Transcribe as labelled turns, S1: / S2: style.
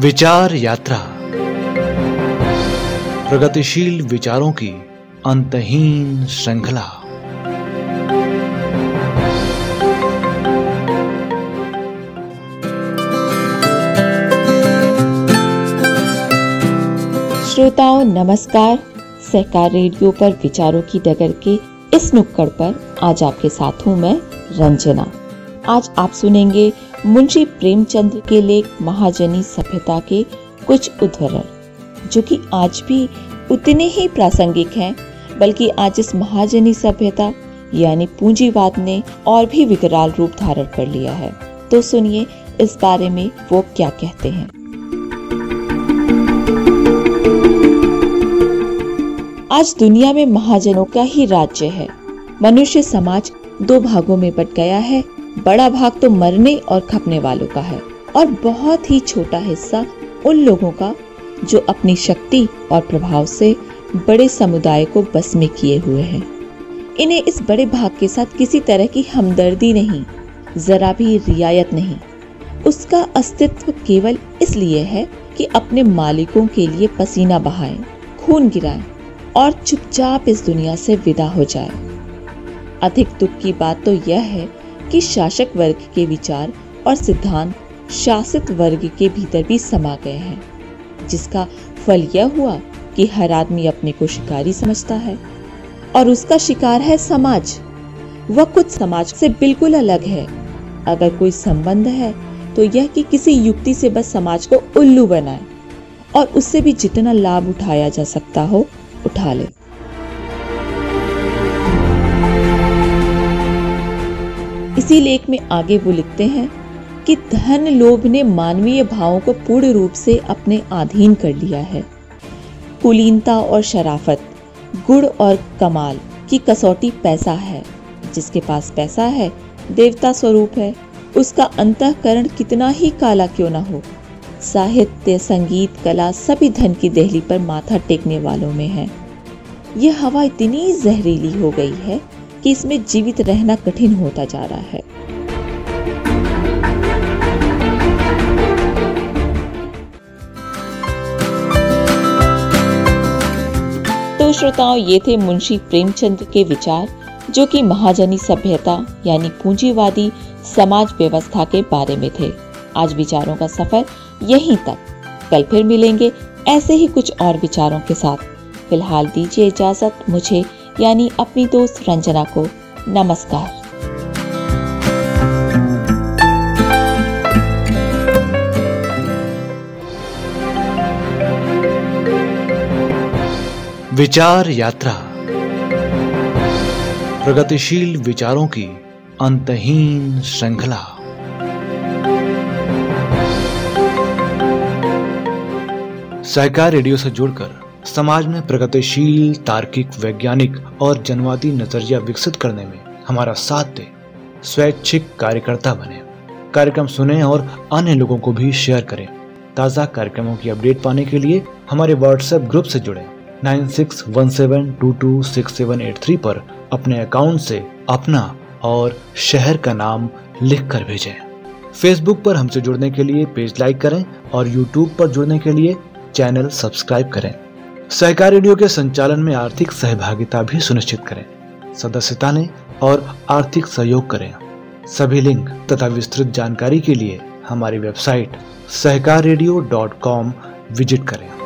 S1: विचार यात्रा। प्रगतिशील विचारों की अंतहीन श्रृंखला।
S2: श्रोताओं, नमस्कार। सहकार रेडियो पर विचारों की डगर के इस नुक्कड़ पर आज आपके साथ हूँ मैं रंजना। आज आप सुनेंगे मुंशी प्रेमचंद्र के लेख महाजनी सभ्यता के कुछ उदाहरण, जो कि आज भी उतने ही प्रासंगिक हैं, बल्कि आज इस महाजनी सभ्यता, यानी पूंजीवाद ने और भी विकराल रूप धारण कर लिया है। तो सुनिए इस बारे में वो क्या कहते हैं। आज दुनिया में महाजनों का ही राज्य है। मनुष्य समाज दो भागों में बट गया है बड़ा भाग तो मरने और खपने वालों का है और बहुत ही छोटा हिस्सा उन लोगों का जो अपनी शक्ति और प्रभाव से बड़े समुदाय को बस में किए हुए हैं। इन्हें इस बड़े भाग के साथ किसी तरह की हमदर्दी नहीं, जरा भी रियायत नहीं। उसका अस्तित्व केवल इसलिए है कि अपने मालिकों के लिए पसीना बहाए, खून गिराए और चुपचाप इस दुनिया से विदा हो जाए। अधिक दुख की बात तो यह है कि शासक वर्ग के विचार और सिद्धांत शासित वर्ग के भीतर भी समा गए हैं, जिसका फल यह हुआ कि हर आदमी अपने को शिकारी समझता है और उसका शिकार है समाज। वह कुछ समाज से बिल्कुल अलग है। अगर कोई संबंध है तो यह कि किसी युक्ति से बस समाज को उल्लू बनाए और उससे भी जितना लाभ उठाया जा सकता हो, उठा ले। इसी लेख में आगे वो लिखते हैं कि धन लोभ ने मानवीय भावों को पूर्ण रूप से अपने अधीन कर लिया है। कुलीनता और शराफत गुड़ और कमाल की कसौटी पैसा है। जिसके पास पैसा है, देवता स्वरूप है। उसका अंतकरण कितना ही काला क्यों ना हो। साहित्य, संगीत, कला सभी धन की दहली पर माथा टेकने वालों में है। यह हवा इतनी जहरीली हो गई है कि इसमें जीवित रहना कठिन होता जा रहा है। तो श्रोताओं, ये थे मुंशी प्रेमचंद के विचार, जो कि महाजनी सभ्यता यानी पूंजीवादी समाज व्यवस्था के बारे में थे। आज विचारों का सफ़र यहीं तक। कल फिर मिलेंगे ऐसे ही कुछ और विचारों के साथ। फ़िलहाल दीजिए इजाज़त, मुझे यानी अपनी दोस्त रंजना को। नमस्कार।
S1: विचार यात्रा। प्रगतिशील विचारों की अंतहीन श्रृंखला। सहकार रेडियो से जुड़कर समाज में प्रगतिशील, तार्किक, वैज्ञानिक और जनवादी नज़रिया विकसित करने में हमारा साथ दे। स्वैच्छिक कार्यकर्ता बने। कार्यक्रम सुने और अन्य लोगों को भी शेयर करें। ताज़ा कार्यक्रमों की अपडेट पाने के लिए हमारे व्हाट्सएप ग्रुप से जुड़े। 9617226783 पर अपने अकाउंट से अपना और शहर का नाम लिख कर भेजें। फेसबुक पर हमसे जुड़ने के लिए पेज लाइक करें और यूट्यूब पर जुड़ने के लिए चैनल सब्सक्राइब करें। सहकार रेडियो के संचालन में आर्थिक सहभागिता भी सुनिश्चित करें। सदस्यता ने और आर्थिक सहयोग करें। सभी लिंक तथा विस्तृत जानकारी के लिए हमारी वेबसाइट सहकार विज़िट करें।